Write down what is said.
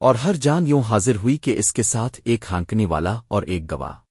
اور ہر جان یوں حاضر ہوئی کہ اس کے ساتھ ایک ہانکنے والا اور ایک گواہ۔